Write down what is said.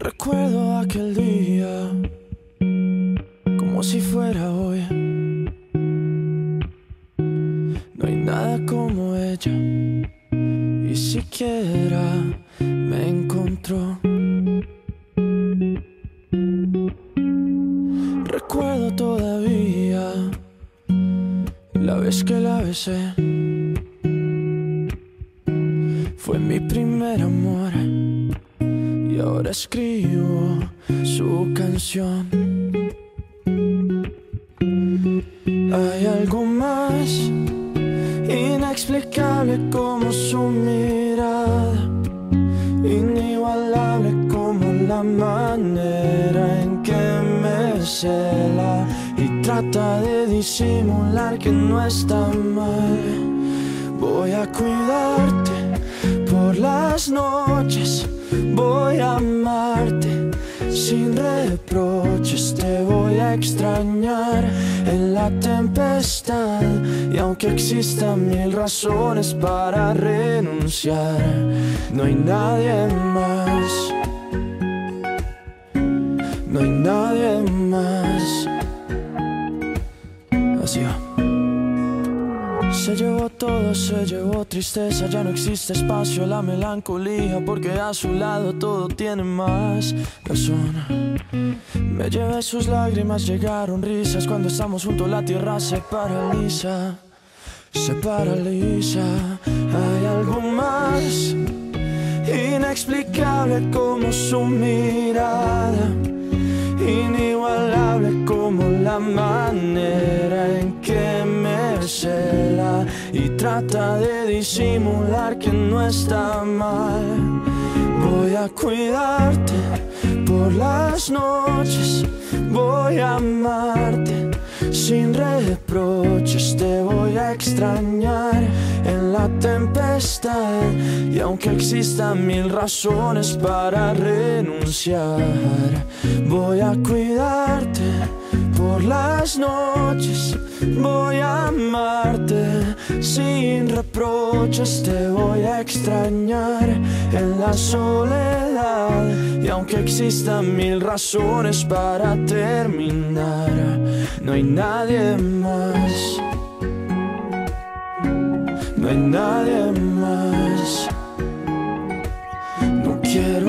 Recuerdo aquel día como si fuera hoy. No hay nada como ella y siquiera me encontró. Recuerdo todavía la vez que la besé. Fue mi primer amor ahora escribo su canción. Hay algo más inexplicable como su mirada, inigualable como la manera en que me cela y trata de disimular que no está mal. Voy a cuidarte por las noches voy a amarte sin reproches, te voy a extrañar en la tempestad. Y aunque existan mil razones para renunciar, no hay nadie más. No hay nadie más. Así va. Todo, se llevó tristeza, ya no existe espacio la melancolía porque a su lado todo tiene más razón. Me llevé sus lágrimas, llegaron risas, cuando estamos juntos la tierra se paraliza, se paraliza. Hay algo más inexplicable como su mirada, inigualable como la manera en que me cela y trata de disimular que no está mal. Voy a cuidarte por las noches, voy a amarte sin reproches, te voy a extrañar en la y aunque existan mil razones para renunciar, voy a cuidarte por las noches voy a amarte sin reproches, te voy a extrañar en la soledad. Y aunque existan mil razones para terminar, no hay nadie más. No hay nadie más. No quiero.